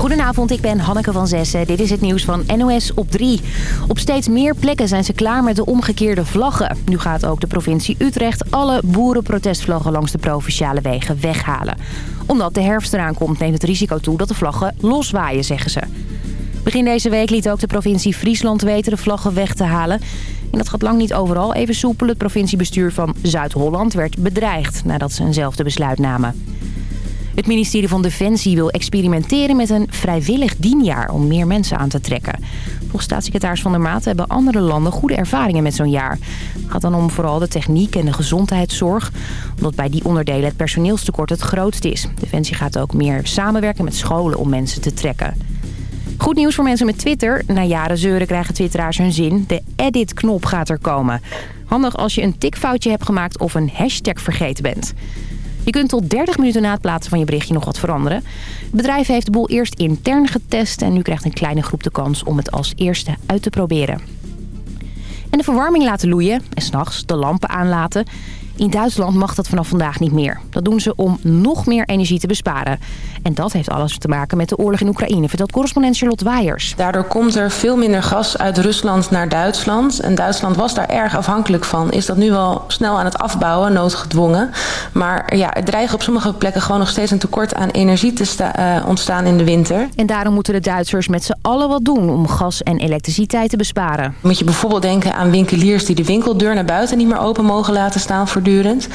Goedenavond, ik ben Hanneke van Zessen. Dit is het nieuws van NOS op 3. Op steeds meer plekken zijn ze klaar met de omgekeerde vlaggen. Nu gaat ook de provincie Utrecht alle boerenprotestvlaggen langs de provinciale wegen weghalen. Omdat de herfst eraan komt neemt het risico toe dat de vlaggen loswaaien, zeggen ze. Begin deze week liet ook de provincie Friesland weten de vlaggen weg te halen. En dat gaat lang niet overal even soepel. Het provinciebestuur van Zuid-Holland werd bedreigd nadat ze eenzelfde besluit namen. Het ministerie van Defensie wil experimenteren met een vrijwillig dienjaar om meer mensen aan te trekken. Volgens staatssecretaris Van der Maat hebben andere landen goede ervaringen met zo'n jaar. Het gaat dan om vooral de techniek en de gezondheidszorg, omdat bij die onderdelen het personeelstekort het grootst is. Defensie gaat ook meer samenwerken met scholen om mensen te trekken. Goed nieuws voor mensen met Twitter. Na jaren zeuren krijgen twitteraars hun zin. De edit-knop gaat er komen. Handig als je een tikfoutje hebt gemaakt of een hashtag vergeten bent. Je kunt tot 30 minuten na het plaatsen van je berichtje nog wat veranderen. Het bedrijf heeft de boel eerst intern getest... en nu krijgt een kleine groep de kans om het als eerste uit te proberen. En de verwarming laten loeien en s'nachts de lampen aanlaten... In Duitsland mag dat vanaf vandaag niet meer. Dat doen ze om nog meer energie te besparen. En dat heeft alles te maken met de oorlog in Oekraïne, vertelt correspondent Charlotte Waiers. Daardoor komt er veel minder gas uit Rusland naar Duitsland. En Duitsland was daar erg afhankelijk van. Is dat nu wel snel aan het afbouwen, noodgedwongen. Maar ja, er dreigen op sommige plekken gewoon nog steeds een tekort aan energie te uh, ontstaan in de winter. En daarom moeten de Duitsers met z'n allen wat doen om gas en elektriciteit te besparen. Moet je bijvoorbeeld denken aan winkeliers die de winkeldeur naar buiten niet meer open mogen laten staan voor voortdurend.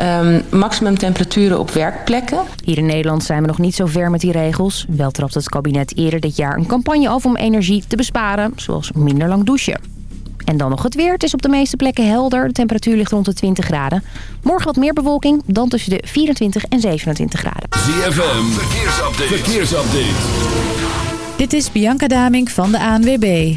Um, maximum temperaturen op werkplekken. Hier in Nederland zijn we nog niet zo ver met die regels. Wel trapt het kabinet eerder dit jaar een campagne af om energie te besparen. Zoals minder lang douchen. En dan nog het weer. Het is op de meeste plekken helder. De temperatuur ligt rond de 20 graden. Morgen wat meer bewolking, dan tussen de 24 en 27 graden. ZFM, verkeersupdate. verkeersupdate. Dit is Bianca Daming van de ANWB.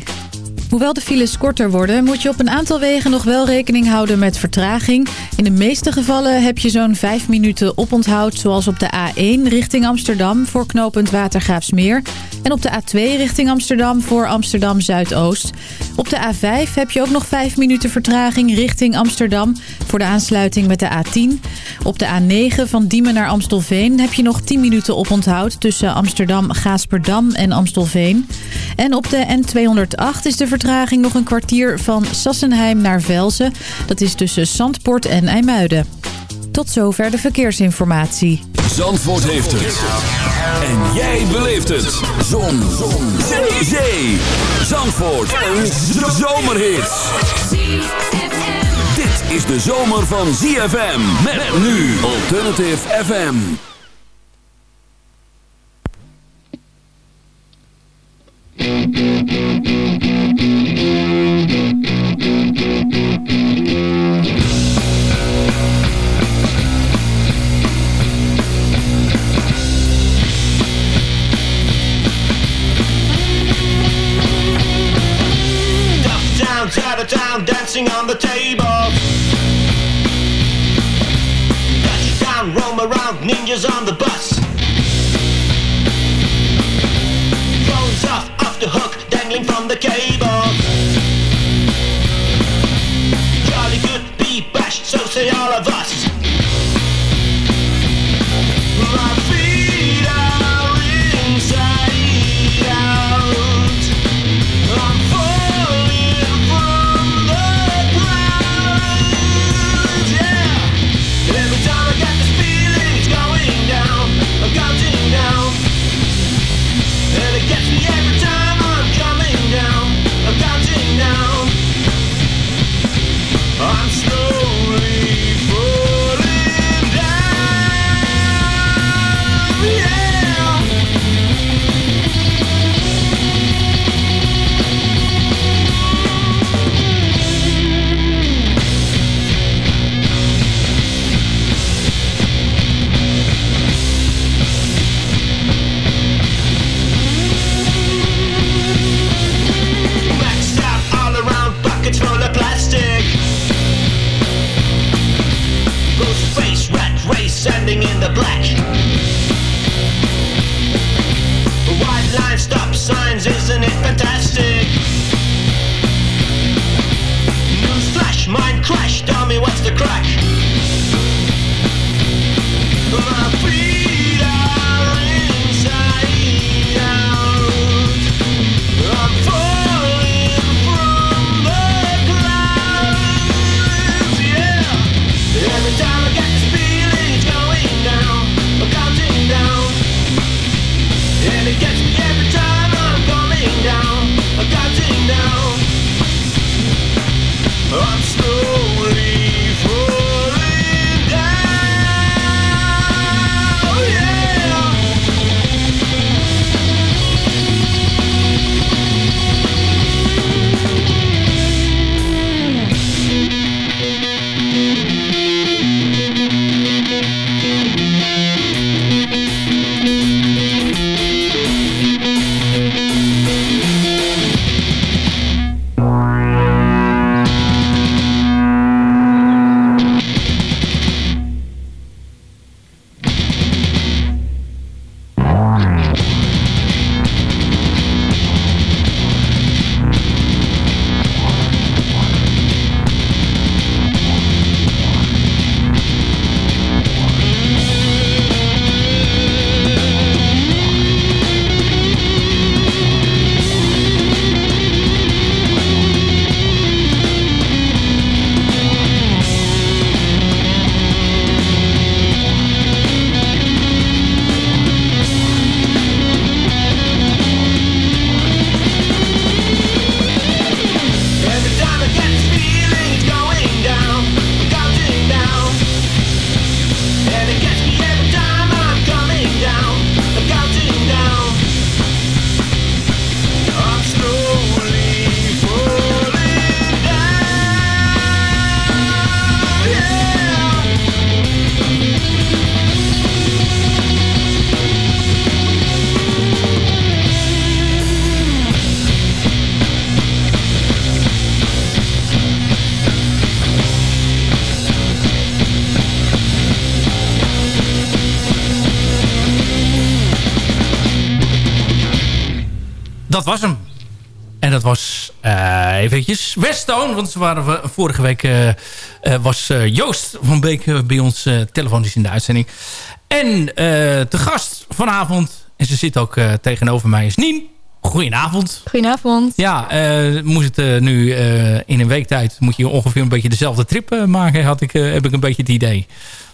Hoewel de files korter worden, moet je op een aantal wegen nog wel rekening houden met vertraging. In de meeste gevallen heb je zo'n 5 minuten oponthoud, zoals op de A1 richting Amsterdam voor knooppunt Watergraafsmeer. En op de A2 richting Amsterdam voor Amsterdam Zuidoost. Op de A5 heb je ook nog 5 minuten vertraging richting Amsterdam voor de aansluiting met de A10. Op de A9 van Diemen naar Amstelveen heb je nog 10 minuten oponthoud tussen Amsterdam, Gaasperdam en Amstelveen. En op de N208 is de vertraging nog een kwartier van Sassenheim naar Velzen. Dat is tussen Zandpoort en IJmuiden. Tot zover de verkeersinformatie. Zandvoort heeft het. En jij beleeft het. Zon. Zon. Zee. Zandvoort. Een zomerhit. Dit is de zomer van ZFM. Met nu Alternative FM. On the table. Down, roam around, ninjas on the bus. From the cable. Jolly good, be bashed, so say all dat was hem. En dat was uh, eventjes Westone. Want ze waren we, vorige week uh, uh, was Joost van Beek bij ons telefonisch in de uitzending. En te gast vanavond, en ze zit ook tegenover mij, is Nien. Goedenavond. Goedenavond. Ja, moest het nu in een week tijd... moet je ongeveer een beetje dezelfde trip maken, had ik, heb ik een beetje het idee.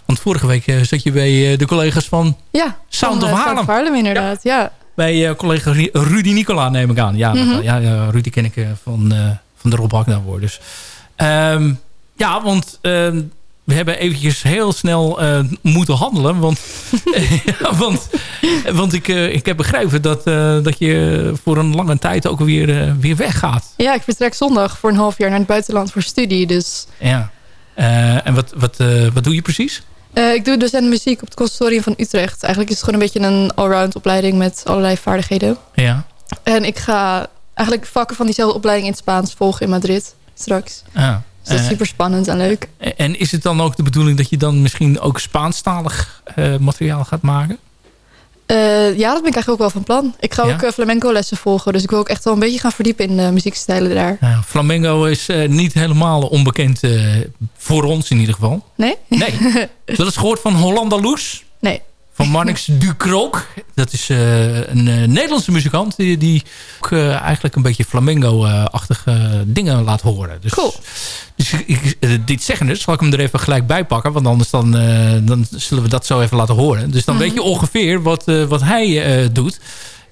Want vorige week zat je bij de collega's van ja, Sound van, of Haarlem. Sound of Haarlem inderdaad, ja. ja bij uh, collega Rudy Nicola neem ik aan. Ja, mm -hmm. ja uh, Rudy ken ik uh, van, van de Rob Hakna Dus. Um, ja, want ehm, we hebben eventjes heel snel moeten handelen. Want, ja, want, want ik, ik heb begrepen dat, dat je voor een lange tijd ook weer, weer weggaat. Ja, ik vertrek zondag voor een half jaar naar het buitenland voor studie. Dus. Ja. en wat, wat, wat doe je precies? Uh, ik doe docent muziek op het conservatorium van Utrecht. Eigenlijk is het gewoon een beetje een allround opleiding met allerlei vaardigheden. Ja. En ik ga eigenlijk vakken van diezelfde opleiding in het Spaans volgen in Madrid straks. Ah. Dus dat is super spannend en leuk. En is het dan ook de bedoeling dat je dan misschien ook Spaanstalig uh, materiaal gaat maken? Uh, ja, dat ben ik eigenlijk ook wel van plan. Ik ga Ja? ook uh, flamenco lessen volgen. Dus ik wil ook echt wel een beetje gaan verdiepen in de muziekstijlen daar. Nou, flamenco is eh, niet helemaal onbekend eh, voor ons in ieder geval. Nee? Nee. Dat is gehoord van Hollanda Loes. Van Marnix Ducrook. Dat is eh, een eh, Nederlandse muzikant die, die ook eh, eigenlijk een beetje flamengo-achtige dingen laat horen. Dus, Cool. dus ik- dit zeggen dus, zal ik hem er even gelijk bij pakken. Want anders dan, dan zullen we dat zo even laten horen. Dus dan weet je ongeveer wat, wat hij doet.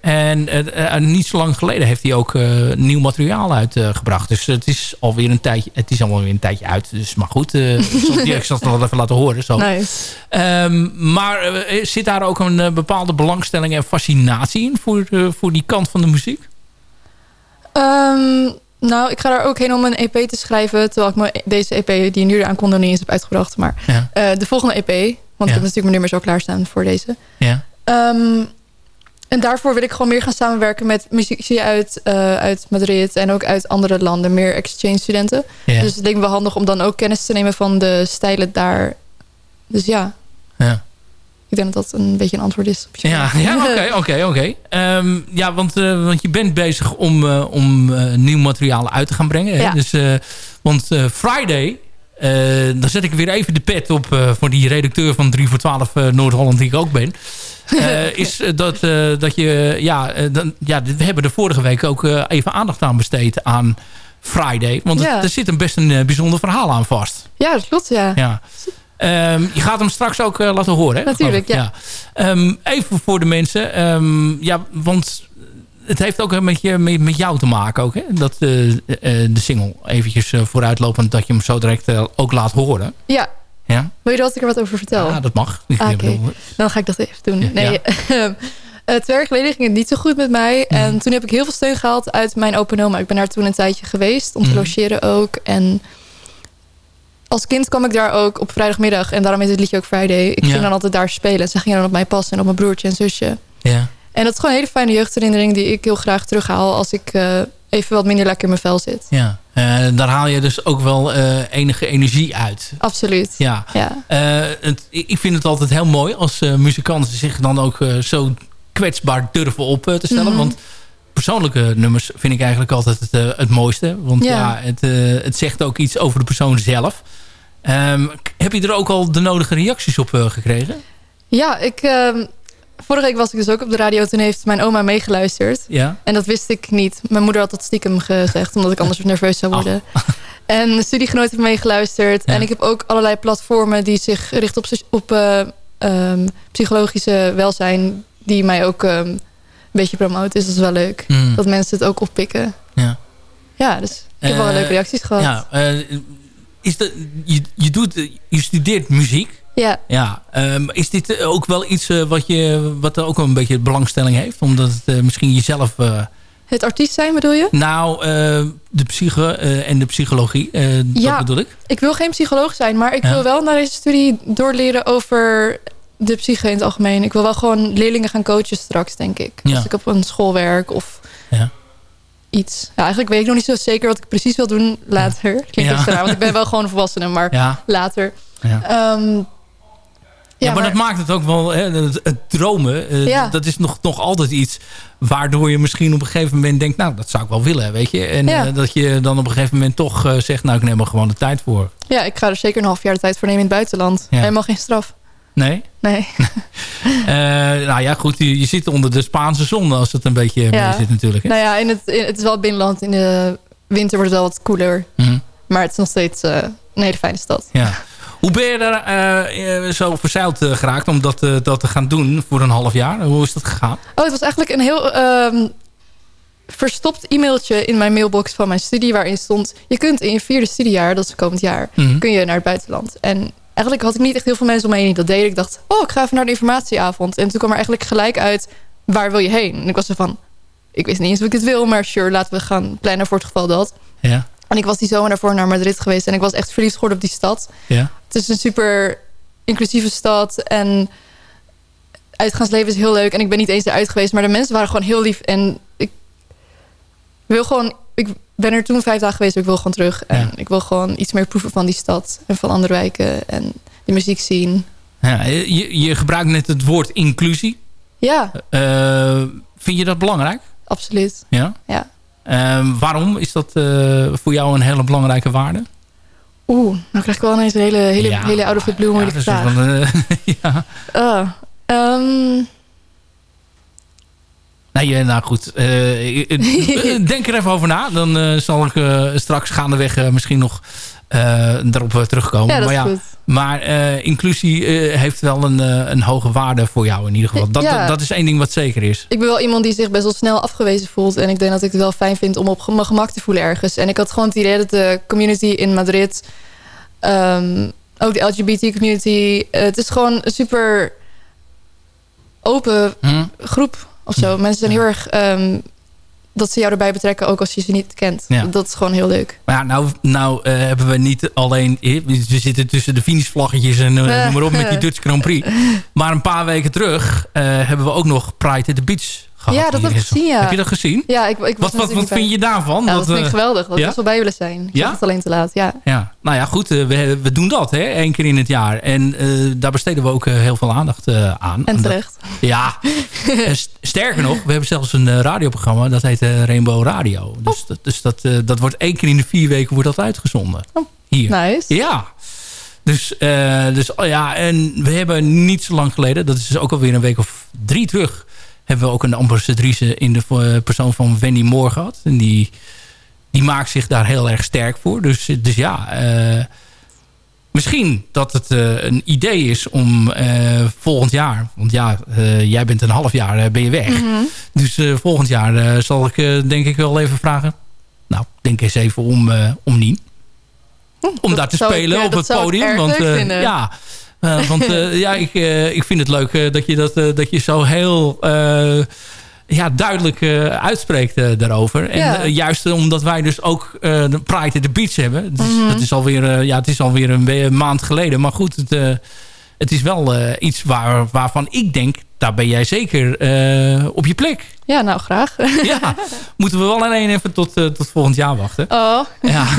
En eh, eh, niet zo lang geleden heeft hij ook eh, nieuw materiaal uitgebracht. dus het is alweer een tijdje, het is alweer een tijdje uit. Dus maar goed, ik zal het wel even laten horen. Zo. Nice. Ehm, maar zit daar ook een bepaalde belangstelling en fascinatie in voor, voor die kant van de muziek? Ehm, nou, ik ga daar ook heen om een EP te schrijven. Terwijl ik me deze EP die nu eraan nog niet eens heb uitgebracht. Maar Ja. de volgende EP. Want Ja. ik heb natuurlijk mijn nummers al klaarstaan voor deze. Ja. Ehm, en daarvoor wil ik gewoon meer gaan samenwerken met muzici uit, eh, uit Madrid en ook uit andere landen. Meer exchange studenten. Ja. Dus het leek me wel handig om dan ook kennis te nemen van de stijlen daar. Dus ja, ja. ik denk dat dat een beetje een antwoord is. op je Ja, vraag. ja oké, oké, oké. Ehm, Ja, want, eh, want je bent bezig om, eh, om nieuw materiaal uit te gaan brengen. Hè? Ja. Dus, want Friday, eh, dan zet ik weer even de pet op voor die redacteur van 3 voor 12 eh, Noord-Holland die ik ook ben. Eh, is eh, dat, eh, dat je, ja, dan, ja, we hebben er vorige week ook even aandacht aan besteed aan Friday. Want het- Ja. er zit een best een bijzonder verhaal aan vast. Ja, dat klopt, ja. Ja. Ehm, je gaat hem straks ook laten horen, hè? Natuurlijk, ik. Ehm, even voor de mensen. ehm, ja, want het heeft ook een beetje met, met jou te maken ook, hè? Dat eh, de single eventjes vooruitlopend... dat je hem zo direct ook laat horen. Ja, Ja, wil je dat ik er wat over vertel? ja dat mag. Ah, oké. Dan ga ik dat even doen. Ja. Nee, ehm, twee jaar geleden ging het niet zo goed met mij. Mhm. En toen heb ik heel veel steun gehaald uit mijn open oma. Ik ben daar toen een tijdje geweest om te Mhm. logeren ook. En als kind kwam ik daar ook op vrijdagmiddag. En daarom is het liedje ook Friday. Ik Ja. ging dan altijd daar spelen. En ze gingen dan op mij passen en op mijn broertje en zusje. ja. En dat is gewoon een hele fijne jeugdherinnering... die ik heel graag terughaal als ik eh, even wat minder lekker in mijn vel zit. ja. Eh, daar haal je dus ook wel eh, enige energie uit. Absoluut. Ja. Ja. Eh, het, ik vind het altijd heel mooi als muzikanten zich dan ook zo kwetsbaar durven op te stellen. Mhm. Want persoonlijke nummers vind ik eigenlijk altijd het, het mooiste. Want ja, Ja. het, het zegt ook iets over de persoon zelf. Ehm, heb je er ook al de nodige reacties op gekregen? Ja, ik... vorige week was ik dus ook op de radio. Toen heeft mijn oma meegeluisterd. Ja? En dat wist ik niet. Mijn moeder had dat stiekem gezegd, omdat ik anders nerveus zou worden. En een studiegenoot heeft meegeluisterd. Ja. En ik heb ook allerlei platformen die zich richten op, op eh, ehm, psychologische welzijn. Die mij ook ehm, een beetje promoten. Dus dat is wel leuk. Mm. Dat mensen het ook oppikken. Ja. Ja, dus ik heb wel Eh, leuke reacties gehad. Ja, eh, is dat, je, je, doet, je studeert muziek. Ja, Ja, ehm, is dit eh, ook wel iets eh, wat, je, wat er ook een beetje belangstelling heeft? Omdat het eh, misschien jezelf... het artiest zijn bedoel je? Nou, de psyche en de psychologie, dat Ja. bedoel ik. Ik wil geen psycholoog zijn, maar ik Ja. wil wel naar deze studie doorleren over de psyche in het algemeen. Ik wil wel gewoon leerlingen gaan coachen straks, denk ik. Ja. Als ik op een school werk of Ja. iets. Ja, eigenlijk weet ik nog niet zo zeker wat ik precies wil doen later. Klinkt Ja. raar, want ik ben wel gewoon een volwassene, maar later. ja. Ja, maar, maar- dat maakt het ook wel... Hè, het, het dromen, eh, Ja. dat is nog, nog altijd iets... waardoor je misschien op een gegeven moment denkt... nou, dat zou ik wel willen, weet je. En Ja. eh, dat je dan op een gegeven moment toch eh, zegt... nou, ik neem er gewoon de tijd voor. Ja, ik ga er zeker een half jaar de tijd voor nemen in het buitenland. Helemaal geen straf. Nee? Nee. Nou ja, goed, je, je zit onder de Spaanse zon... als het een beetje Ja. mee zit natuurlijk. Hè? nou ja, in het, in, het is wel binnenland. In de winter wordt het wel wat koeler. Mhm. Maar het is nog steeds een hele fijne stad. Ja. Hoe ben je daar eh, eh, zo verzeild eh, geraakt om dat, dat te gaan doen voor een half jaar? Hoe is dat gegaan? Oh, het was eigenlijk een heel ehm, verstopt e-mailtje in mijn mailbox van mijn studie... waarin stond, je kunt in je vierde studiejaar, dat is komend jaar... Mhm. kun je naar het buitenland. En eigenlijk had ik niet echt heel veel mensen om me heen die dat deden. Ik dacht, oh, ik ga even naar de informatieavond. En toen kwam er eigenlijk gelijk uit, waar wil je heen? En ik was zo van, ik wist niet eens of ik dit wil... maar sure, laten we gaan plannen voor het geval dat. Ja, En ik was die zomer daarvoor naar Madrid geweest... en ik was echt verliefd geworden op die stad. ja. Het is een super inclusieve stad en uitgaansleven is heel leuk. En ik ben niet eens eruit geweest, maar de mensen waren gewoon heel lief. En ik wil gewoon, ik ben er toen vijf dagen geweest, maar ik wil gewoon terug. En Ja. ik wil gewoon iets meer proeven van die stad en van andere wijken en die muziek zien. ja je, je gebruikt net het woord inclusie. Ja, Eh, vind je dat belangrijk? absoluut. Ja. Ja. Ehm, waarom is dat eh, voor jou een hele belangrijke waarde? Oeh, nou krijg ik wel ineens een hele, hele, Ja, hele out of the blue ja, moeilijke vraag. wel, eh, ja. Ah, ehm, Nee, eh, nou goed. eh, denk er even over na. Dan zal ik straks gaandeweg misschien nog daarop eh, terugkomen. ja, maar ja, goed. maar eh, inclusie eh, heeft wel een, eh, een hoge waarde voor jou in ieder geval. Dat, Ja. dat, is één ding wat zeker is. Ik ben wel iemand die zich best wel snel afgewezen voelt. En ik denk dat ik het wel fijn vind om op mijn gemak te voelen ergens. En ik had gewoon het idee dat de community in Madrid... ehm, ook de LGBT community... eh, het is gewoon een super open Hm? groep of zo. Mensen zijn heel erg... ehm, dat ze jou erbij betrekken, ook als je ze niet kent. Ja. Dat is gewoon heel leuk. Maar ja, nou, nou eh, hebben we niet alleen... eh, We zitten tussen de finishvlaggetjes en eh, noem maar op met die Dutch Grand Prix. Maar een paar weken terug hebben we ook nog Pride at the Beach gehad. Ja, dat heb ik gezien, ja. Heb je dat gezien? Ja, ik, ik was Wat, wat, wat bij. vind je daarvan? Ja, dat Wat, vind ik eh, geweldig. Dat ja? wel bij willen zijn. Ik Ja? het alleen te laat, ja. Ja, nou ja, goed. eh, we, we doen dat, hè, één keer in het jaar. En eh, daar besteden we ook eh, heel veel aandacht eh, aan. En dat- terecht. Ja, Eh, st- sterker nog, we hebben zelfs een eh, radioprogramma. Dat heet eh, Rainbow Radio. Dus, dat, dus dat, eh, dat wordt één keer in de vier weken wordt dat uitgezonden. Oh, Hier. Nice. Ja. Dus, eh, dus oh ja, en we hebben niet zo lang geleden... dat is dus ook alweer een week of drie terug... hebben we ook een ambassadrice in de eh, persoon van Wendy Moore gehad. En die, die maakt zich daar heel erg sterk voor. Dus, dus ja, eh, misschien dat het eh, een idee is om volgend jaar... want ja, jij bent een half jaar ben je weg. Mhm. Dus volgend jaar zal ik denk ik wel even vragen... nou, denk eens even om, om Nien. Om daar te ik, spelen op het podium. Want ja, eh, want eh, ja, ik, eh, ik vind het leuk dat, je dat, dat je zo heel ja, duidelijk uitspreekt daarover. En Ja. juist omdat wij dus ook de Pride at the Beach hebben. Dus Mhm. dat is alweer, ja, het is alweer een, een maand geleden. Maar goed, het, het is wel eh, iets waar, waarvan ik denk... daar ben jij zeker eh, op je plek. Ja, nou graag. Ja, moeten we wel alleen even tot, eh, tot volgend jaar wachten. Oh, Ja.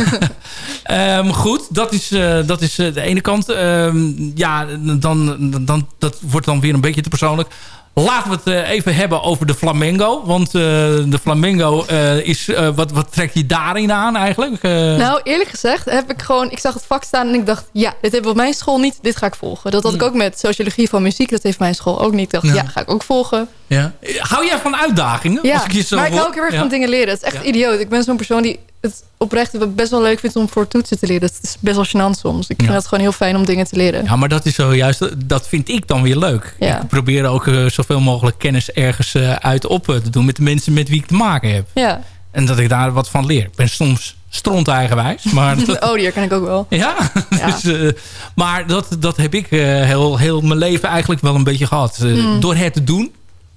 Ehm, goed, dat is, dat is de ene kant. Ehm, ja, dan, dan, dat wordt dan weer een beetje te persoonlijk. Laten we het eh, even hebben over de Flamengo. Want eh, de Flamengo eh, is... wat, wat trek je daarin aan eigenlijk? Nou eerlijk gezegd heb ik gewoon... Ik zag het vak staan en ik dacht... Ja, dit hebben we op mijn school niet. Dit ga ik volgen. Dat had ik ook met sociologie van muziek. Dat heeft mijn school ook niet. Ik dacht, Ja. ja, ga ik ook volgen. Ja. Hou jij van uitdagingen? Ja, Als ik je zo maar ik hou ook heel erg Ja. van dingen leren. Het is echt idioot. Ik ben zo'n persoon die het oprecht best wel leuk vindt om voor toetsen te leren. Het is best wel gênant soms. Ik vind het gewoon heel fijn om dingen te leren. Ja, maar dat is zo juist, dat vind ik dan weer leuk. Ik probeer ook eh, zoveel mogelijk kennis ergens eh, uit op eh, te doen met de mensen met wie ik te maken heb. Ja. En dat ik daar wat van leer. Ik ben soms stront eigenwijs, maar dat, Oh, die herken ik ook wel. Ja, Ja. Dus, maar dat, dat heb ik heel, heel mijn leven eigenlijk wel een beetje gehad. Eh, Mm. Door het te doen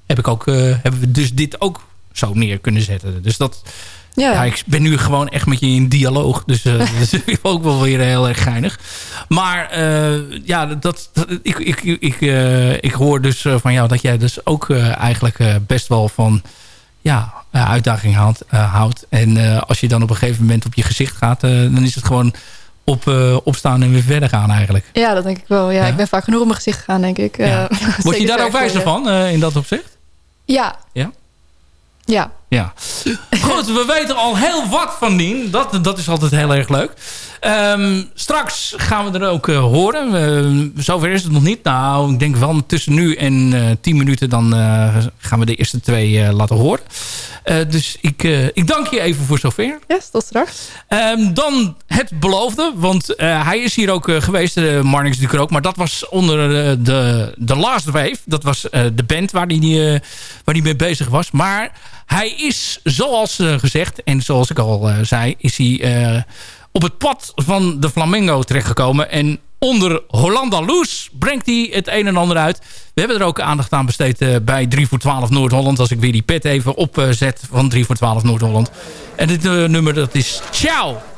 heb ik ook, eh, hebben we dus dit ook zo neer kunnen zetten. Dus dat, Ja. ja. ik ben nu gewoon echt met je in dialoog. Dus eh, dat is ook wel weer heel erg geinig. Maar eh, ja, dat, dat, ik, ik, ik, ik hoor dus van jou dat jij dus ook eigenlijk best wel van ja, uitdaging houdt, houdt. En als je dan op een gegeven moment op je gezicht gaat... dan is het gewoon op, opstaan en weer verder gaan eigenlijk. Ja, dat denk ik wel. Ja, Ja? Ik ben vaak genoeg op mijn gezicht gegaan, denk ik. Ja. Word je daar ook wijzer van in dat opzicht? Ja. Ja? Ja. Ja. Goed, we weten al heel wat van Nien. Dat, dat is altijd heel erg leuk. Ehm, straks gaan we er ook eh, horen. Zover is het nog niet. Nou, ik denk wel tussen nu en eh 10 minuten... dan eh, gaan we de eerste twee laten horen. Dus ik, ik dank je even voor zover. Yes, tot straks. Ehm, dan het beloofde. Want hij is hier ook geweest, Marnix de Krook. Maar dat was onder de, de Last Wave. Dat was de band waar hij waar die mee bezig was. Maar hij is, zoals eh, gezegd... en zoals ik al eh, zei... is hij eh, op het pad van de Flamingo terechtgekomen. En onder Hollanda Loes brengt hij het een en ander uit. We hebben er ook aandacht aan besteed bij 3 voor 12 Noord-Holland. Als ik weer die pet even opzet van 3 voor 12 Noord-Holland. En dit nummer dat is Ciao.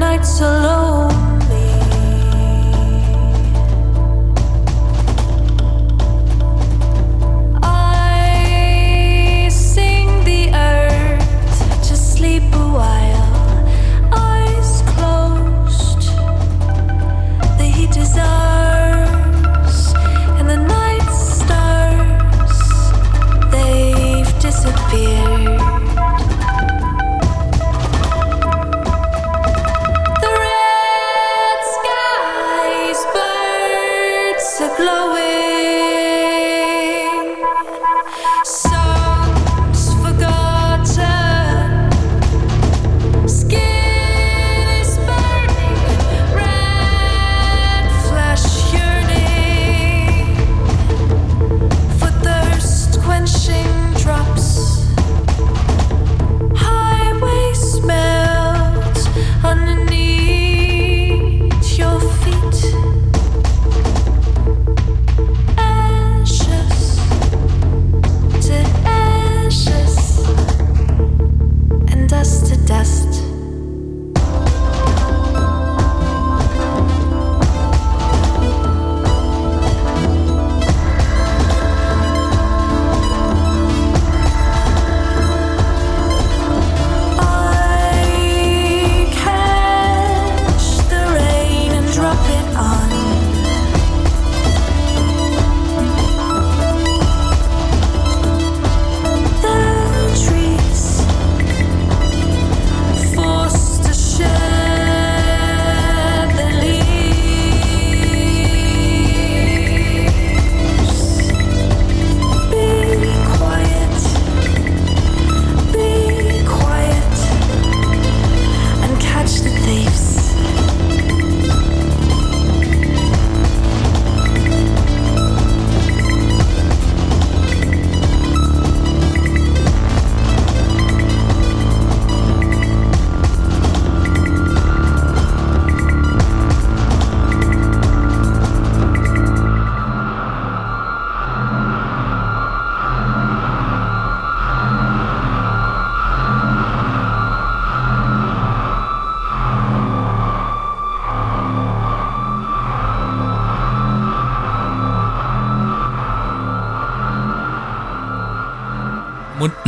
nights alone.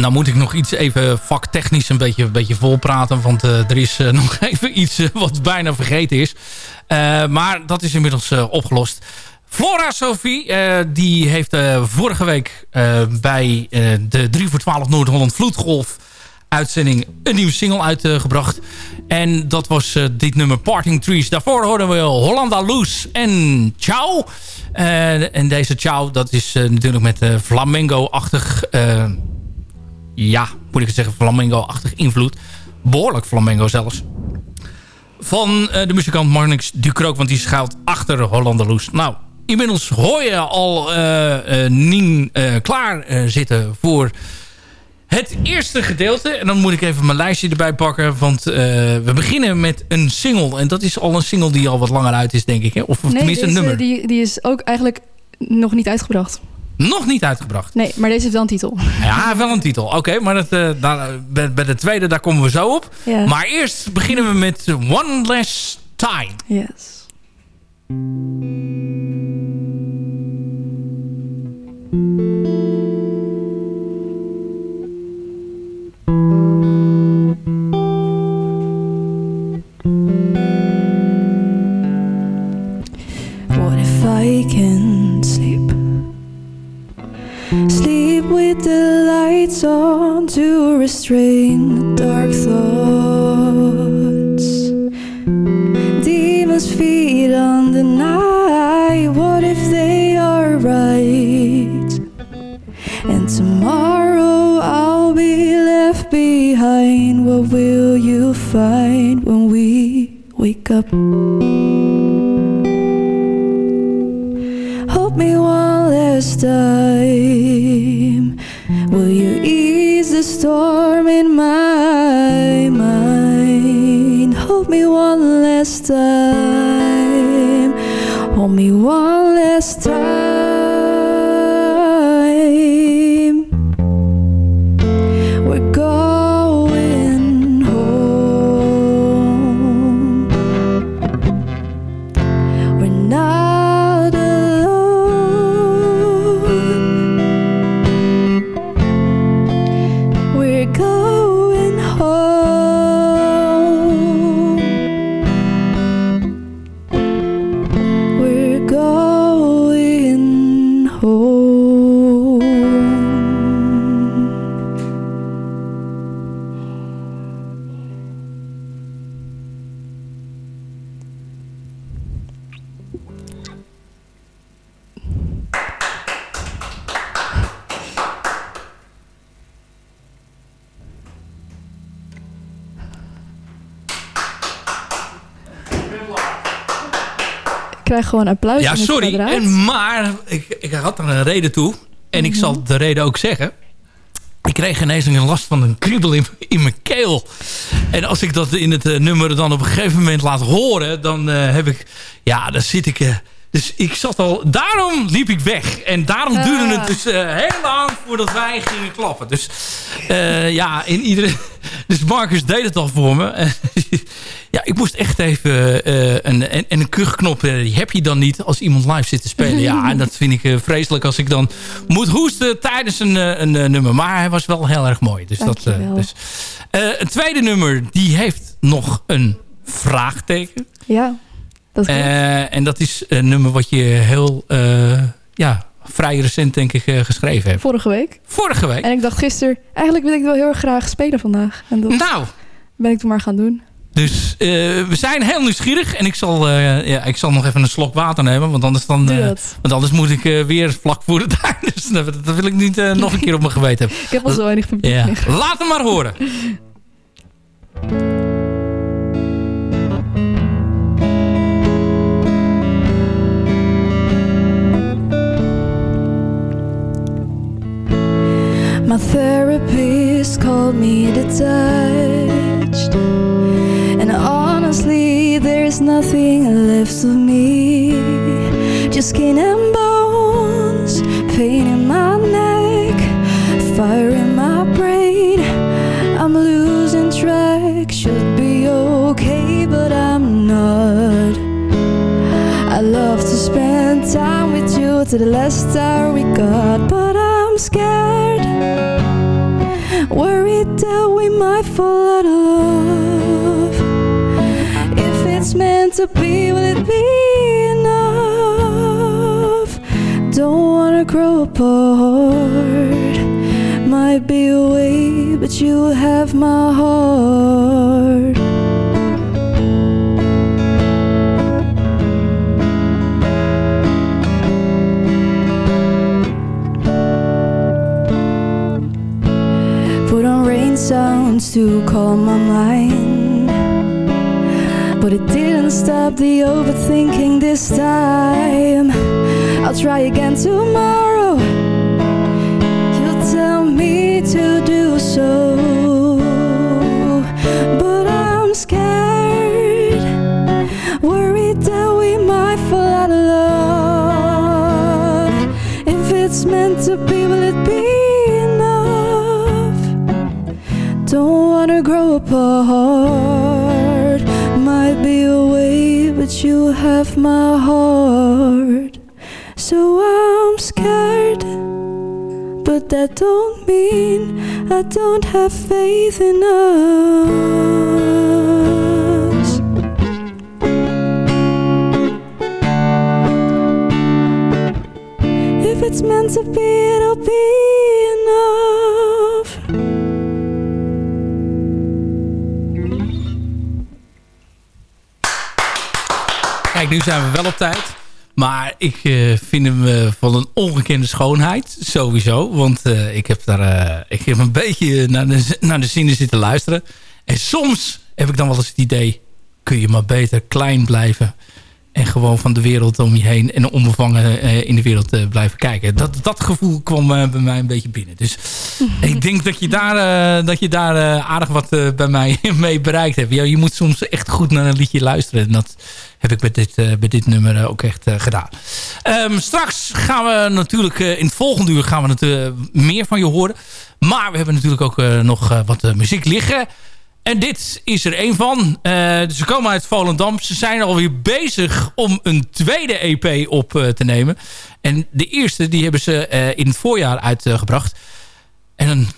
Nou moet ik nog iets even vaktechnisch een beetje, een beetje volpraten. Want eh, er is eh, nog even iets eh, wat bijna vergeten is. Maar dat is inmiddels opgelost. Flora Sophie, die heeft vorige week bij de 3 voor 12 Noord-Holland Vloedgolf uitzending een nieuwe single uitgebracht. en dat was dit nummer Parting Trees. Daarvoor hoorden we Hollanda Loose en Ciao. En deze Ciao, dat is natuurlijk met flamengo-achtig... ja, moet ik het zeggen, flamengo-achtig invloed. Behoorlijk flamengo zelfs. Van eh, de muzikant Marnix Ducrook, want die schuilt achter Hollanda Loes. Nou, inmiddels hoor je al eh, Nien klaar zitten voor het eerste gedeelte. En dan moet ik even mijn lijstje erbij pakken, want we beginnen met een single. En dat is al een single die al wat langer uit is, denk ik. Hè? Of, of Nee, tenminste een nummer. Die, die is ook eigenlijk nog niet uitgebracht. Nog niet uitgebracht. Nee, maar deze heeft wel een titel. Ja, wel een titel. Oké, maar dat, eh, daar, bij, bij de tweede, daar komen we zo op. Ja. Maar eerst beginnen we met One Less Time. Yes. Lights on to restrain the dark thoughts. Demons feed on the night. What if they are right? And tomorrow I'll be left behind. What will you find when we wake up? Hold me one last time. Storm in my mind. Hold me one last time. Hold me one last time. Krijg gewoon applaus Ja, sorry. En, maar ik, ik had er een reden toe. En ik zal de reden ook zeggen. Ik kreeg ineens een last van een kriebel in, in mijn keel. En als ik dat in het eh, nummer dan op een gegeven moment laat horen... dan eh, heb ik... Ja, dan zit ik... eh, dus ik zat al... Daarom liep ik weg. En daarom Ah. duurde het dus heel lang voordat wij gingen klappen. Dus ja, in iedere... Dus Marcus deed het al voor me. ja, ik moest echt even... eh, een, en, en een kuchknop eh, die heb je dan niet als iemand live zit te spelen. Ja, en dat vind ik eh, vreselijk als ik dan moet hoesten tijdens een, een nummer. Maar hij was wel heel erg mooi. Dus dat, dus. Het tweede nummer, die heeft nog een vraagteken. Ja, dat. Eh, en dat is een nummer wat je heel... ja, vrij recent denk ik geschreven hebt. Vorige week. Vorige week. En ik dacht gisteren, eigenlijk wil ik het wel heel erg graag spelen vandaag. En dat Nou, ben ik toen maar gaan doen. Dus eh, we zijn heel nieuwsgierig. En ik zal, eh, ja, ik zal nog even een slok water nemen. Want anders, dan, eh, want anders moet ik eh, weer vlak voor de tuin. Dus dat, dat wil ik niet eh, nog een keer op mijn geweten hebben. Ik heb al zo weinig publiek Ja. Laat hem maar horen. My therapist called me detached. Honestly, there's nothing left of me. Just skin and bones, pain in my neck, fire in my brain. I'm losing track, should be okay, but I'm not. I love to spend time with you to the last hour we got, but I'm scared. Worried that we might fall out of love. To be, will it be enough? Don't wanna grow apart. Might be a way, but you have my heart. Put on rain sounds to calm my mind. The overthinking this time. I'll try again tomorrow. You'll tell me to do so. But I'm scared, worried that we might fall out of love. If it's meant to be, will it be enough? Don't wanna grow apart. You have my heart. So I'm scared, but that don't mean I don't have faith in us. If it's meant to be, it'll be nu zijn we wel op tijd. Maar ik eh, vind hem eh, van een ongekende schoonheid. Sowieso. Want eh, ik, heb daar, ik heb een beetje naar de, naar de zitten luisteren. En soms heb ik dan wel eens het idee... kun je maar beter klein blijven. En gewoon van de wereld om je heen en onbevangen eh, in de wereld uh, blijven kijken. Dat, dat gevoel kwam uh, bij mij een beetje binnen. Dus ik denk dat je daar, dat je daar aardig wat bij mij mee bereikt hebt. Ja, je moet soms echt goed naar een liedje luisteren. En dat heb ik met dit, met dit nummer ook echt gedaan. Um, straks gaan we natuurlijk in het volgende uur gaan we het, meer van je horen. Maar we hebben natuurlijk ook nog wat muziek liggen. En dit is er een van. Uh, ze komen uit Volendam. Ze zijn alweer bezig om een tweede EP op uh, te nemen. En de eerste die hebben ze uh, in het voorjaar uitgebracht. en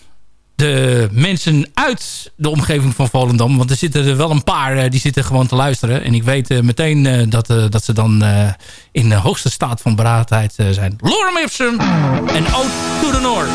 de mensen uit de omgeving van Volendam... want er zitten er wel een paar die zitten gewoon te luisteren. En ik weet meteen dat, dat ze dan in de hoogste staat van beraadheid zijn. Lorem Ipsum en Ode to the North.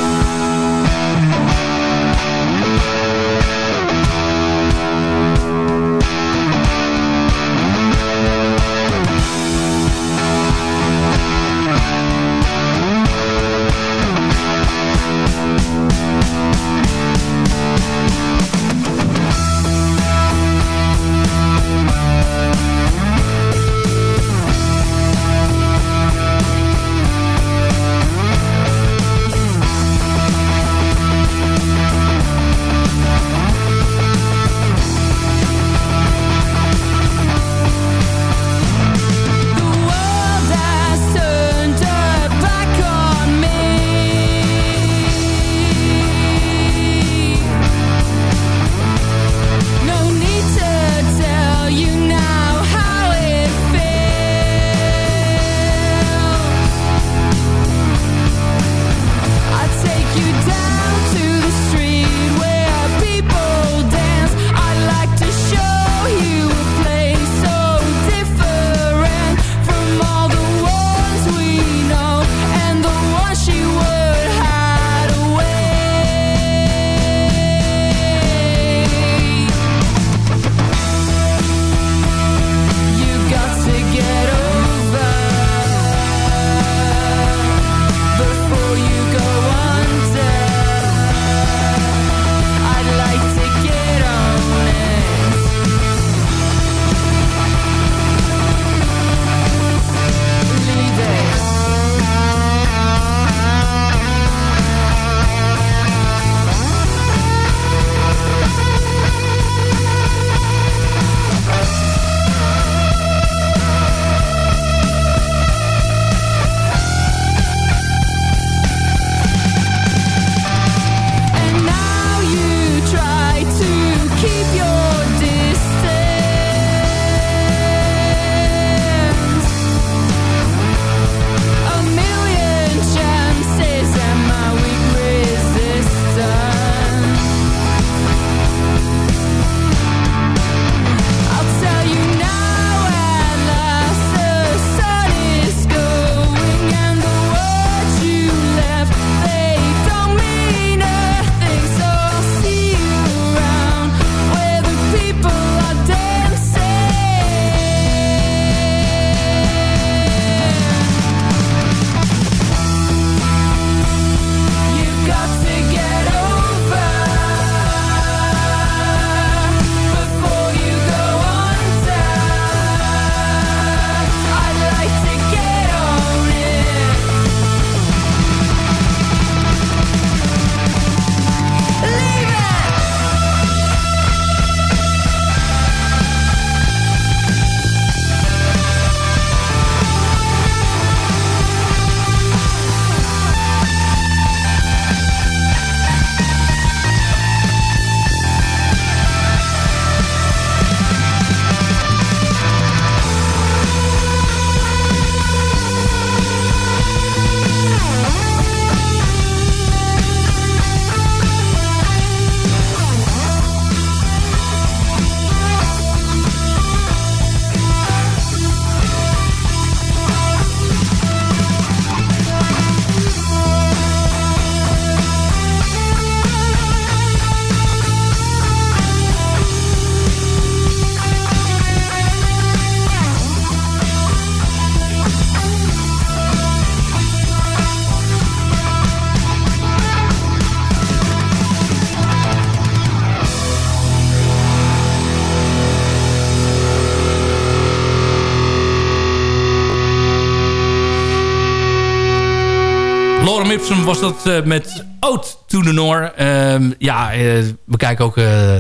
Was dat eh, met Ode to the Noor. Ehm, ja, eh, we kijken ook eh,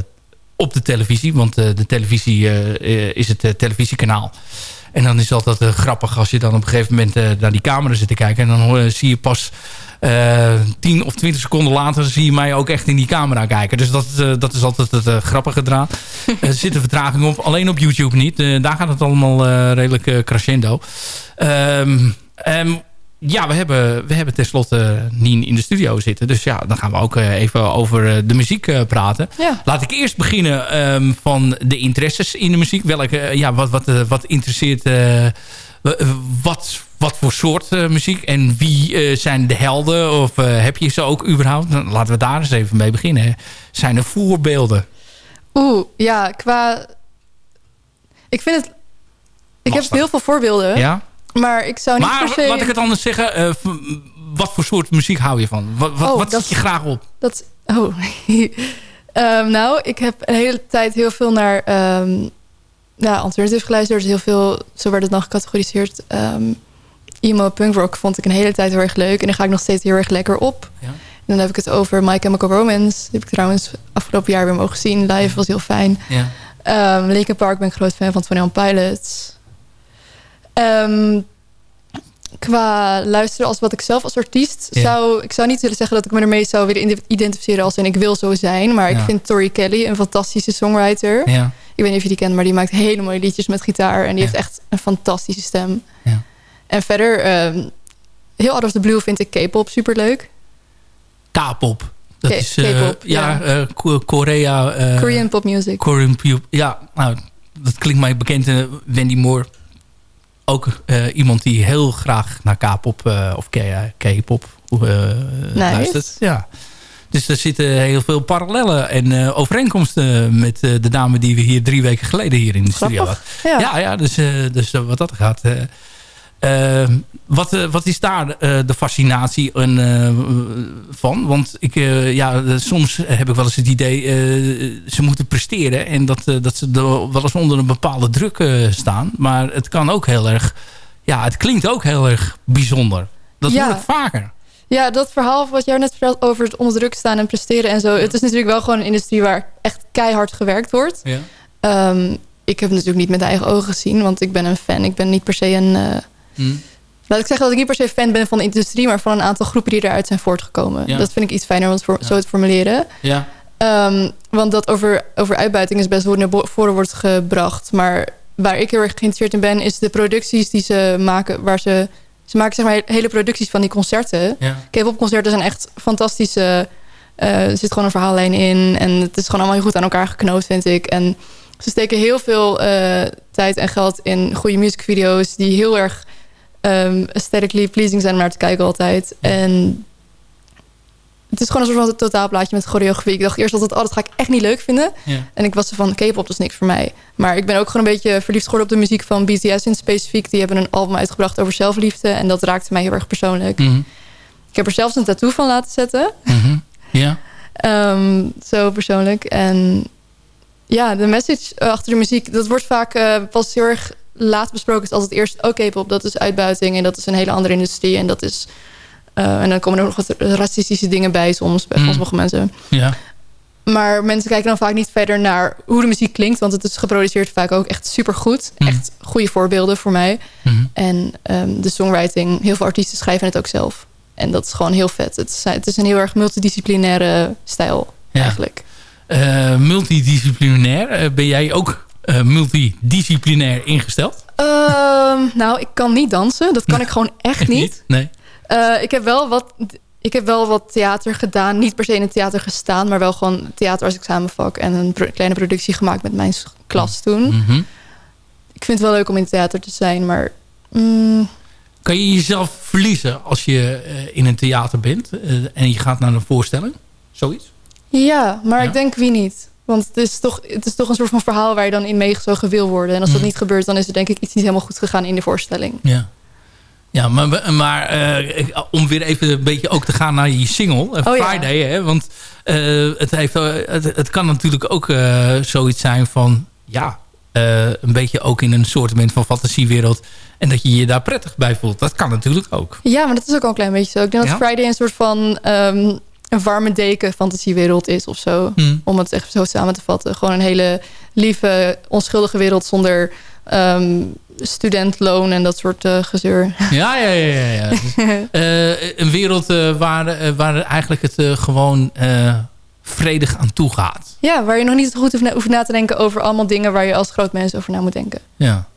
op de televisie. Want de televisie is het televisiekanaal. En dan is het altijd grappig als je dan op een gegeven moment naar die camera zit te kijken. En dan zie je pas eh 10 of 20 seconden later zie je mij ook echt in die camera kijken. Dus dat, eh, dat is altijd het grappige eraan. er zit een vertraging op. Alleen op YouTube niet. Daar gaat het allemaal redelijk crescendo. Ehm, ja, we hebben, we hebben tenslotte Nien in de studio zitten. Dus ja, dan gaan we ook eh, even over eh, de muziek eh, praten. Ja. Laat ik eerst beginnen ehm, van de interesses in de muziek. Welke, eh, ja, wat, wat, eh, wat interesseert... eh, wat, wat voor soort eh, muziek? En wie eh, zijn de helden? Of eh, heb je ze ook überhaupt? Nou, laten we daar eens even mee beginnen. Zijn er voorbeelden? Oeh, ja, qua... Ik vind het... Ik heb heel veel voorbeelden. Ja? Maar ik zou niet Maar per se... laat ik het anders zeggen. eh, wat voor soort muziek hou je van? Wat, wat, Oh, wat zet je graag op? Dat, oh. Ehm, nou, ik heb een hele tijd heel veel naar ehm ja, alternative geluisterd. Heel veel, zo werd het dan gecategoriseerd. ehm emo punk rock vond ik een hele tijd heel erg leuk. En daar ga ik nog steeds heel erg lekker op. Ja. En dan heb ik het over My Chemical Romance. Die heb ik trouwens afgelopen jaar weer mogen zien. Live was heel fijn. Ja. Linkin Park ben ik groot fan van 21 Pilots. Ehm, qua luisteren als wat ik zelf als artiest zou... Ik zou niet willen zeggen dat ik me ermee zou willen ide- identificeren als en ik wil zo zijn. Maar Ja. ik vind Tori Kelly een fantastische songwriter. Ja. Ik weet niet of je die kent, maar die maakt hele mooie liedjes met gitaar. En die heeft echt een fantastische stem. Ja. En verder, ehm, heel out of the blue vind ik K-pop superleuk. K-pop. Dat is K-pop, ja, ja. eh, Ko- Korea. eh, Korean pop music. Korean pop. Ja, nou, dat klinkt mij bekend. Wendy Moore. Ook eh, iemand die heel graag naar K-pop eh, of K-pop eh, luistert. Ja. Dus er zitten heel veel parallellen en overeenkomsten met de dame die we hier drie weken geleden hier in de studio hadden. Ja. Ja, ja dus, dus wat dat gaat. Eh, eh, wat, wat is daar eh, de fascinatie en, van? Want ik, ja, soms heb ik wel eens het idee... ze moeten presteren en dat, dat ze er wel eens onder een bepaalde druk staan. Maar het kan ook heel erg... Ja, het klinkt ook heel erg bijzonder. Dat Ja. hoor ik vaker. Ja, dat verhaal wat jij net vertelt over het onder druk staan en presteren en zo. Het is natuurlijk wel gewoon een industrie waar echt keihard gewerkt wordt. Ja. Ehm, ik heb het natuurlijk niet met eigen ogen gezien, want ik ben een fan. Ik ben niet per se een... Hm. Laat ik zeggen dat ik niet per se fan ben van de industrie... maar van een aantal groepen die eruit zijn voortgekomen. Ja. Dat vind ik iets fijner om het voor, Ja. zo te formuleren. Ja. Ehm, want dat over, over uitbuiting is best wel naar voren wordt gebracht. Maar waar ik heel erg geïnteresseerd in ben... is de producties die ze maken. Waar ze, ze maken zeg maar hele producties van die concerten. Ja. K-pop concerten zijn echt fantastische... eh, er zit gewoon een verhaallijn in. En het is gewoon allemaal heel goed aan elkaar geknoopt, vind ik. En ze steken heel veel eh, tijd en geld in goede musicvideo's... die heel erg um, aesthetically pleasing zijn om naar te kijken altijd. En het is gewoon een soort van totaalplaatje met choreografie. Ik dacht eerst altijd, oh, dat ga ik echt niet leuk vinden. Ja. En ik was zo van, K-pop, dat is niks voor mij. Maar ik ben ook gewoon een beetje verliefd geworden op de muziek van BTS in specifiek. Die hebben een album uitgebracht over zelfliefde. En dat raakte mij heel erg persoonlijk. Mhm. Ik heb er zelfs een tattoo van laten zetten. Mhm. Ja. Ehm, zo persoonlijk. En ja, de message achter de muziek, dat wordt vaak eh, pas heel erg laat besproken. Is altijd eerst, oké, pop, dat is uitbuiting en dat is een hele andere industrie. En dat is. eh, en dan komen er nog wat racistische dingen bij soms, bij Mm. sommige mensen. Ja. Maar mensen kijken dan vaak niet verder naar hoe de muziek klinkt. Want het is geproduceerd vaak ook echt supergoed. Mhm. Echt goede voorbeelden voor mij. Mhm. En ehm, de songwriting, heel veel artiesten schrijven het ook zelf. En dat is gewoon heel vet. Het is, het is een heel erg multidisciplinaire stijl Ja. eigenlijk. Eh, multidisciplinair. Eh, ben jij ook multidisciplinair ingesteld? Ehm, nou, ik kan niet dansen. Dat kan ik gewoon echt niet. Nee. Eh, ik, heb wel wat, ik heb wel wat theater gedaan. Niet per se in het theater gestaan. Maar wel gewoon theater als examenvak. En een pro- kleine productie gemaakt met mijn klas toen. Mhm. Ik vind het wel leuk om in het theater te zijn. Maar mm, Kan je jezelf verliezen als je eh, in een theater bent eh, en je gaat naar een voorstelling? Zoiets? ja, maar Ja? ik denk wie niet. Want het is, toch, het is toch een soort van verhaal waar je dan in meegezogen wil worden. En als dat Mhm. niet gebeurt, dan is er denk ik iets niet helemaal goed gegaan in de voorstelling. Ja. Ja, maar, maar eh, om weer even een beetje ook te gaan naar je single, eh, Oh, ja. Friday. Hè, want eh, het, heeft, het, het kan natuurlijk ook zoiets zijn van... Ja, een beetje ook in een soort van fantasiewereld. En dat je je daar prettig bij voelt. Dat kan natuurlijk ook. Ja, maar dat is ook al een klein beetje zo. Ik denk dat? Friday een soort van ehm, een warme deken fantasiewereld is of zo. Hmm. Om het echt zo samen te vatten. Gewoon een hele lieve, onschuldige wereld zonder ehm, studentloon en dat soort eh, gezeur. Ja, ja, ja. ja, ja. Dus, eh, een wereld eh, waar, waar eigenlijk het gewoon vredig aan toe gaat. Ja, waar je nog niet zo goed hoeft na, hoeft na te denken over allemaal dingen waar je als groot mens over na moet denken. Ja.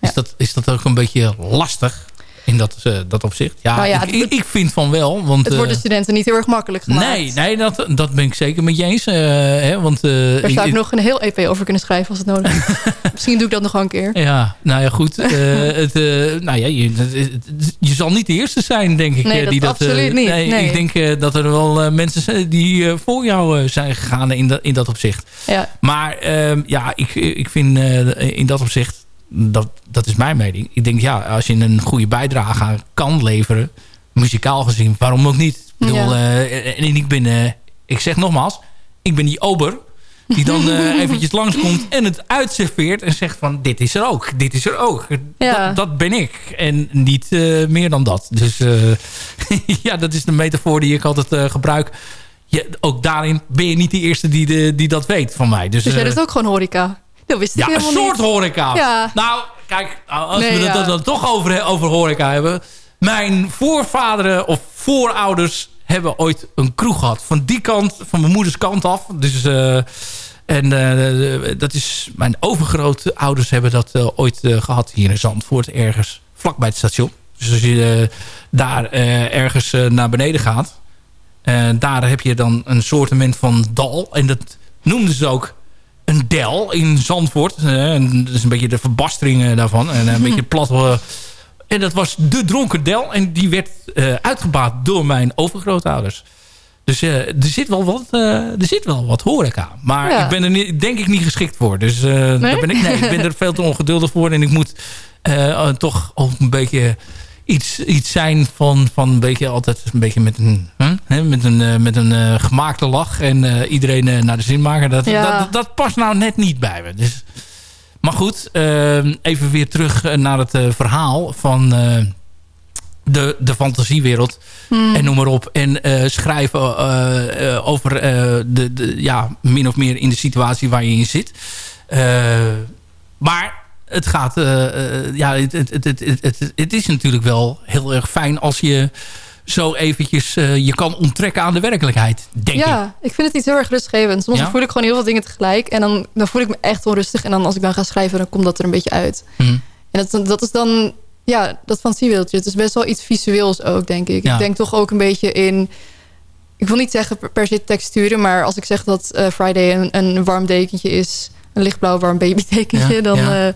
Is, Ja. Dat, is dat ook een beetje lastig in dat, eh, dat opzicht? Ja, Nou ja, ik, het ik, vind van wel. Want, Het wordt eh, de studenten niet heel erg makkelijk gemaakt. Nee, nee dat, dat ben ik zeker met je eens. eh, hè, want, Daar zou ik- ik nog een heel EP over kunnen schrijven als het nodig is. Misschien doe ik dat nog een keer. Ja, nou ja, goed. het, nou ja, je, het- je zal niet de eerste zijn, denk ik. Nee, dat die dat, absoluut niet, nee. Ik denk dat er wel mensen zijn die voor jou zijn gegaan in, dat in dat opzicht. Ja, Maar ehm, ja, ik, ik vind in dat opzicht, dat, dat is mijn mening. Ik denk, ja, als je een goede bijdrage kan leveren, muzikaal gezien, waarom ook niet? Ik bedoel, Ja. eh, en ik ben, eh, ik zeg nogmaals, ik ben die ober die dan eh, eventjes langskomt en het uitserveert en zegt van, dit is er ook, dit is er ook. Ja. Dat, dat ben ik en niet meer dan dat. Dus ja, dat is de metafoor die ik altijd gebruik. Je, ook daarin ben je niet de eerste die, de, die dat weet van mij. Dus, dus jij doet ook gewoon horeca. Dat wist ik ja, een soort niet. horeca. Ja. Nou, kijk, als Nee, we het ja. dan toch over, over horeca hebben. Mijn voorvaderen of voorouders hebben ooit een kroeg gehad. Van die kant, van mijn moeders kant af. Dus, eh, en eh, dat is, mijn overgrootouders hebben dat eh, ooit eh, gehad hier in Zandvoort. Ergens vlakbij het station. Dus als je eh, daar eh, ergens eh, naar beneden gaat. eh, daar heb je dan een soortement van dal. En dat noemden ze ook een del in Zandvoort. Eh, en dat is een beetje de verbastering eh, daarvan. En een beetje plat. eh, en dat was de dronken del. En die werd eh, uitgebaat door mijn overgrootouders. Dus eh, er, zit wel wat, eh, er zit wel wat horeca. Maar Ja. ik ben er niet, denk ik niet geschikt voor. Dus eh, daar ben ik, nee, ik ben er veel te ongeduldig voor. En ik moet eh, eh, toch ook een beetje iets, iets zijn van, van een beetje altijd een beetje met een? Hè, met een, eh, met een eh, gemaakte lach. En eh, iedereen naar de zin maken. Dat, Ja. dat, dat past nou net niet bij me. Dus, maar goed, even weer terug naar het verhaal van de, de fantasiewereld. Hmm. En noem maar op. En schrijven over de, de, ja, min of meer in de situatie waar je in zit. Maar het gaat... eh, eh, ja, het, het, het, het, is natuurlijk wel heel erg fijn als je zo eventjes eh, je kan onttrekken aan de werkelijkheid, denk ik. ja, ik vind het iets heel erg rustgevend. Soms Ja? voel ik gewoon heel veel dingen tegelijk. En dan, dan voel ik me echt onrustig. En dan als ik dan ga schrijven, dan komt dat er een beetje uit. Mhm. En dat, dat is dan, ja, dat fantasiewereldje. Het is best wel iets visueels ook, denk ik. Ja. Ik denk toch ook een beetje in... Ik wil niet zeggen per, per se texturen, maar als ik zeg dat Friday een, een warm dekentje is... een lichtblauw warm babytekentje, Ja, dan ja. eh,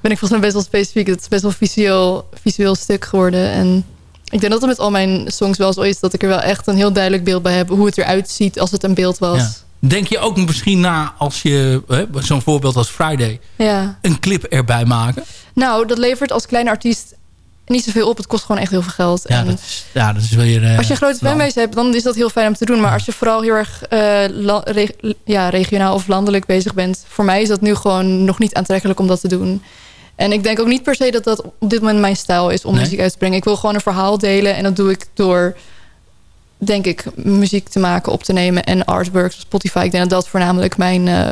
ben ik volgens mij best wel specifiek. Het is best wel visueel, visueel stuk geworden. En ik denk dat het met al mijn songs wel zo is... dat ik er wel echt een heel duidelijk beeld bij heb... hoe het eruit ziet als het een beeld was. Ja. Denk je ook misschien na als je, zo'n voorbeeld als Friday, ja. een clip erbij maken? Nou, dat levert als kleine artiest niet zoveel op. Het kost gewoon echt heel veel geld. Ja, En dat is, ja, dat is weer... eh, als je een grote fanbase hebt, dan is dat heel fijn om te doen. Maar als je vooral heel erg reg- ja, regionaal of landelijk bezig bent... voor mij is dat nu gewoon nog niet aantrekkelijk om dat te doen. En ik denk ook niet per se dat dat op dit moment mijn stijl is om Nee? muziek uit te brengen. Ik wil gewoon een verhaal delen en dat doe ik door, denk ik, muziek te maken, op te nemen... en artworks op Spotify. Ik denk dat dat voornamelijk mijn eh,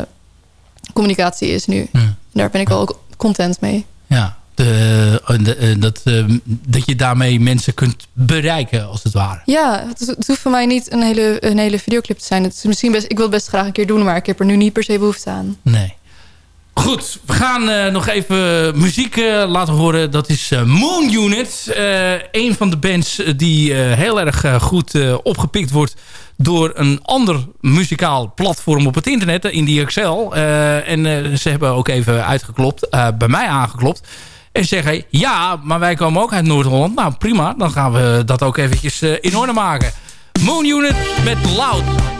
communicatie is nu. Daar ben ik wel ook content mee. Ja, de, dat, eh, dat je daarmee mensen kunt bereiken, als het ware. Ja, het, hoeft voor mij niet een hele, een hele videoclip te zijn. Het is misschien best, ik wil het best graag een keer doen, maar ik heb er nu niet per se behoefte aan. Nee. Goed, we gaan eh, nog even muziek eh, laten horen. Dat is eh, Moon Unit. Een van de bands die heel erg goed opgepikt wordt... door een ander muzikaal platform op het internet, eh, Indie Excel. En ze hebben ook even uitgeklopt, bij mij aangeklopt. En zeggen, ja, maar wij komen ook uit Noord-Holland. Nou, prima, dan gaan we dat ook eventjes eh, in orde maken. Moon Unit met Loud.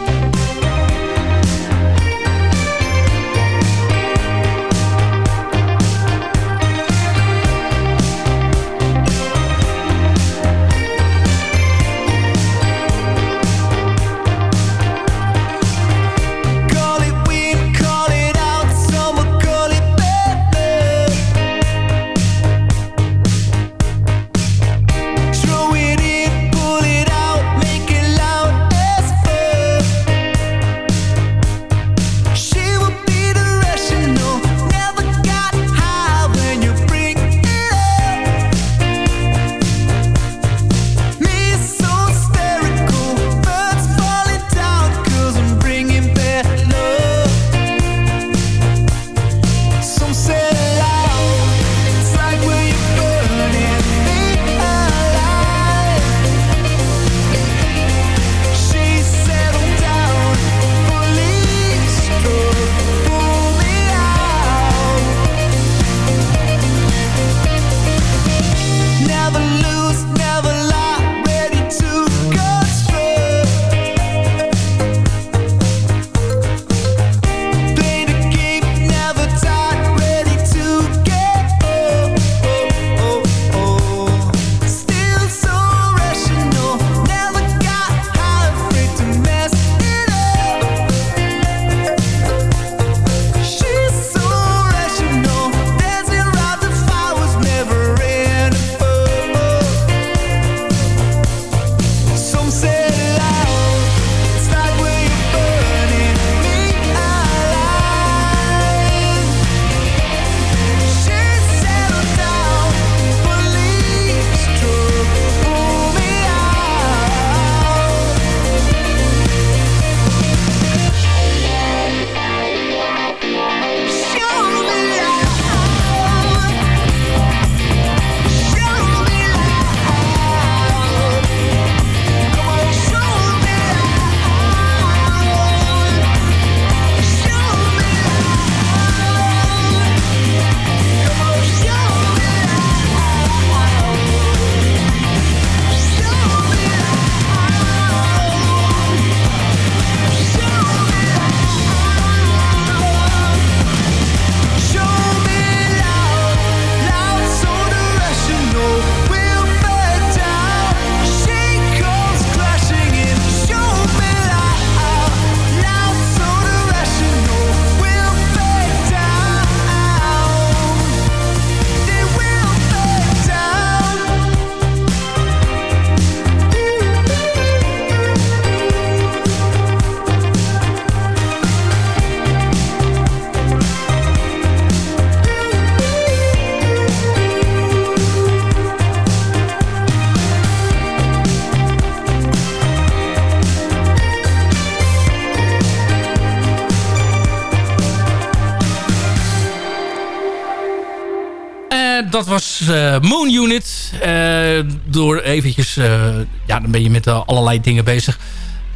Eh, door eventjes... eh, ja, dan ben je met eh, allerlei dingen bezig.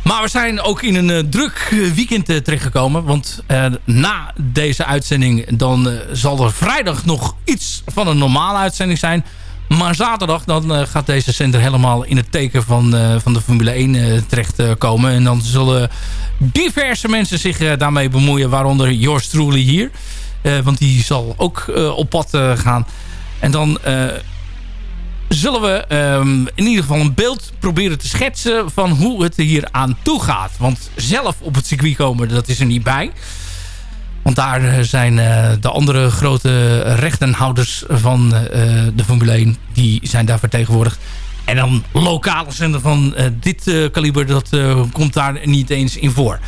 Maar we zijn ook in een druk weekend eh, terechtgekomen. Want na deze uitzending... dan zal er vrijdag nog iets van een normale uitzending zijn. Maar zaterdag dan gaat deze zender helemaal in het teken van, van de Formule 1 eh, terechtkomen. en dan zullen diverse mensen zich daarmee bemoeien. Waaronder yours truly hier. Want die zal ook op pad gaan. En dan zullen we ehm, in ieder geval een beeld proberen te schetsen... van hoe het er hier aan toe gaat. Want zelf op het circuit komen, dat is er niet bij. Want daar eh, zijn eh, de andere grote rechtenhouders van eh, de Formule 1... die zijn daar vertegenwoordigd. En dan lokale zender van dit kaliber, dat komt daar niet eens in voor.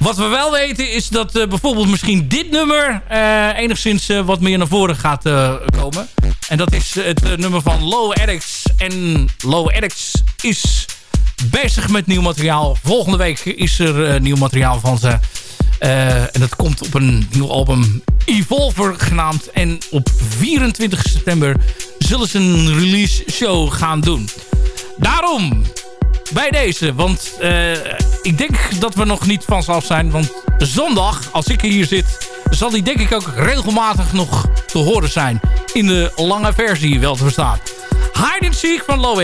Wat we wel weten is dat eh, bijvoorbeeld misschien dit nummer eh, enigszins eh, wat meer naar voren gaat komen. En dat is het nummer van Low Addicts. En Low Addicts is bezig met nieuw materiaal. Volgende week is er nieuw materiaal van ze. En dat komt op een nieuw album Evolver genaamd. En op 24 september zullen ze een release show gaan doen. Daarom bij deze. Want eh, ik denk dat we nog niet vanzelf zijn. Want zondag, als ik hier zit... zal die denk ik ook regelmatig nog te horen zijn. In de lange versie wel te verstaan. Hide and Seek van Low.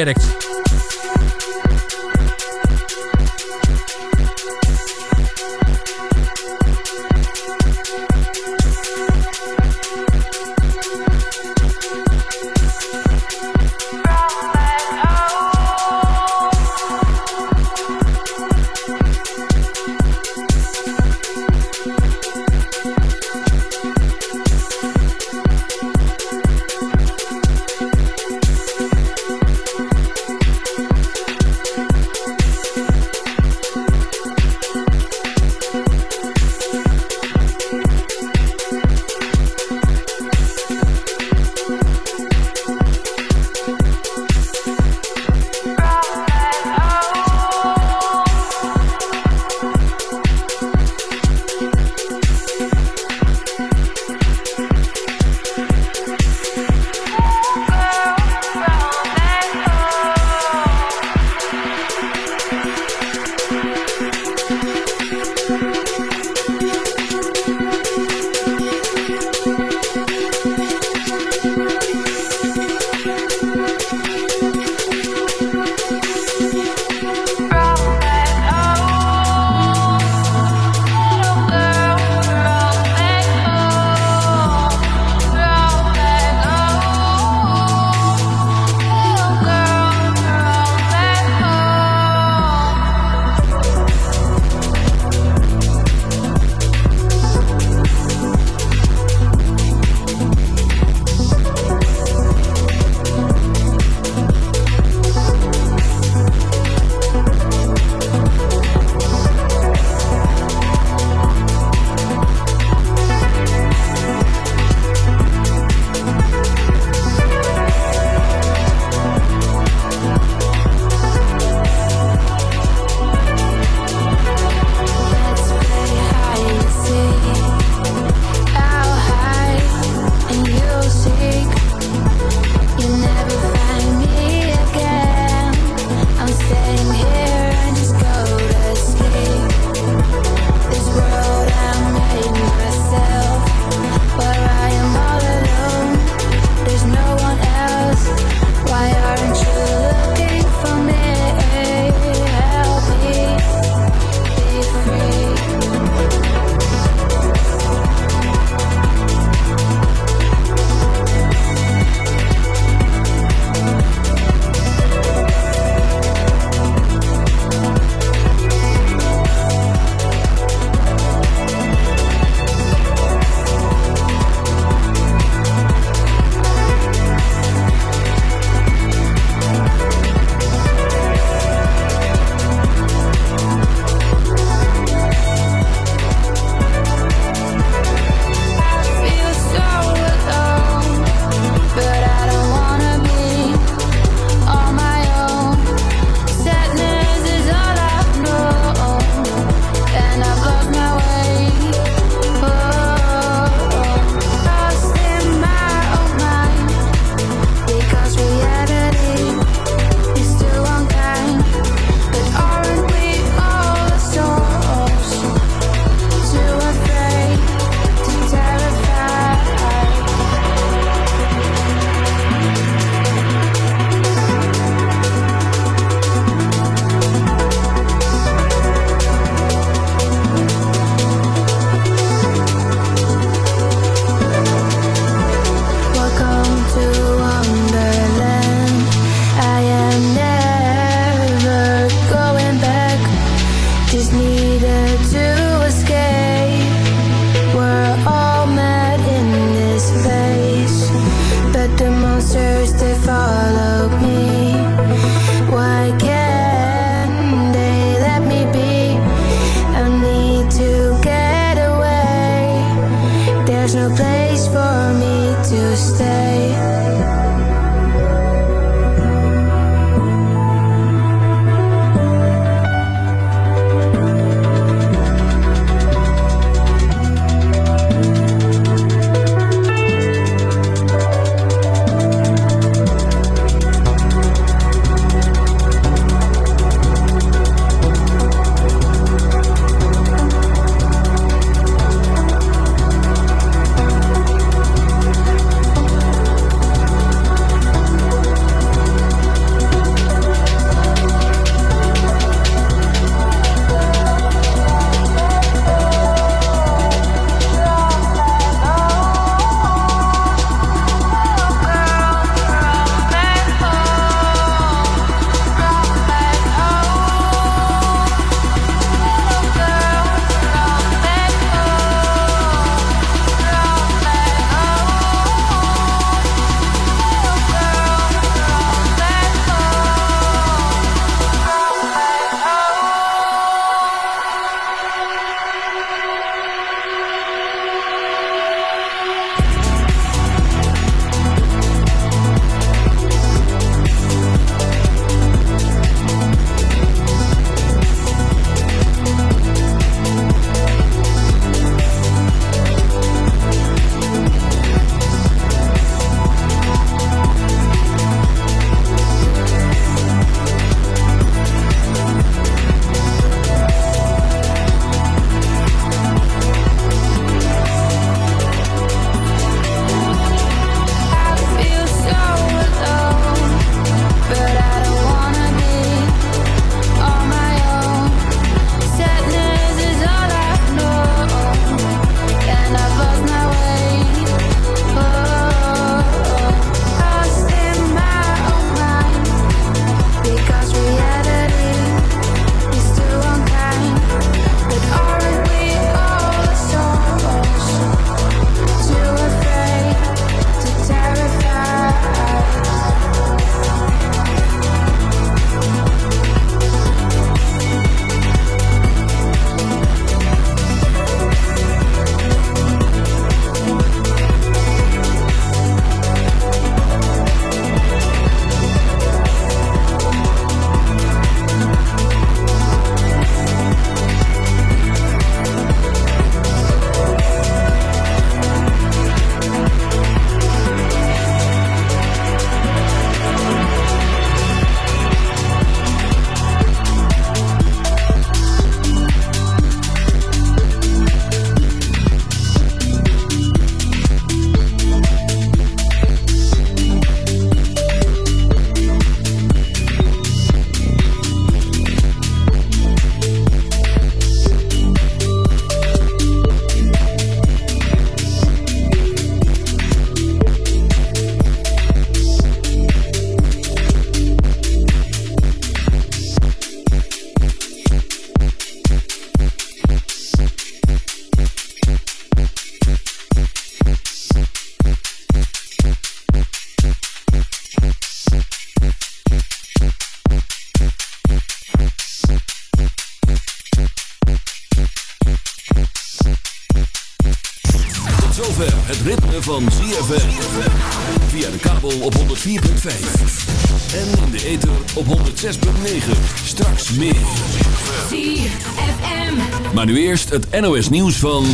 Het NOS nieuws van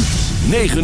9